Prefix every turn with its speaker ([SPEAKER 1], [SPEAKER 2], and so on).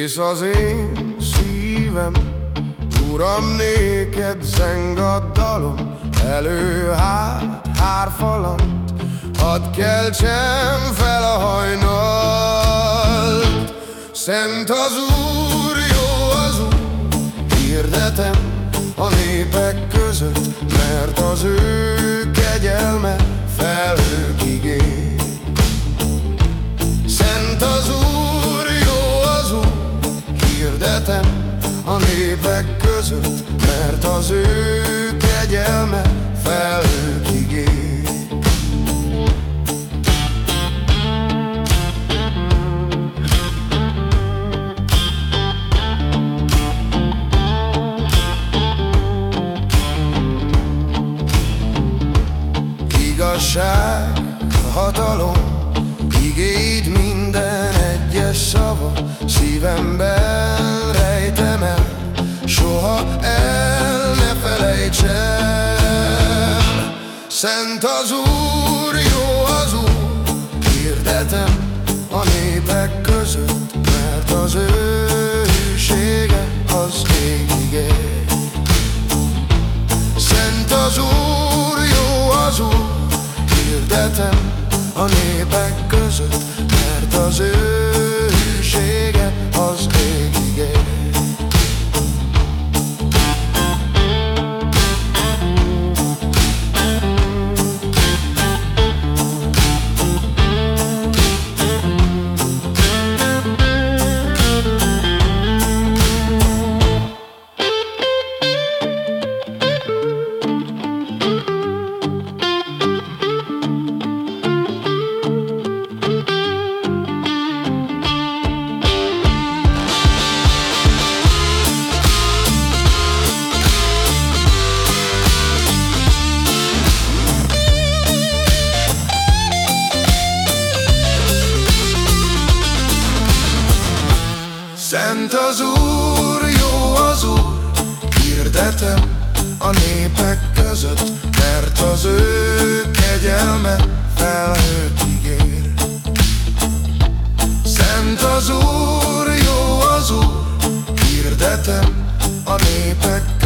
[SPEAKER 1] Hisz az én szívem, Uram, néked zeng a dalom, elő hát hárfalant, hadd keltsem fel a hajnalt. Szent az Úr, jó az Úr, hirdetem a népek között, mert népek között, mert az ő kegyelme felhőkig ér. Igazság, hatalom, igéd minden egyes szava Szívemben soha el ne felejtsem. Szent az Úr, jó az Úr, hirdetem a népek között Mert az ő hűsége az égig Szent az Úr, jó az Úr, hirdetem a népek között, mert az ő az Úr, jó az Úr, hirdetem a népek között, mert az ő kegyelme felhőkig ér. Szent az Úr, jó az Úr, hirdetem a népek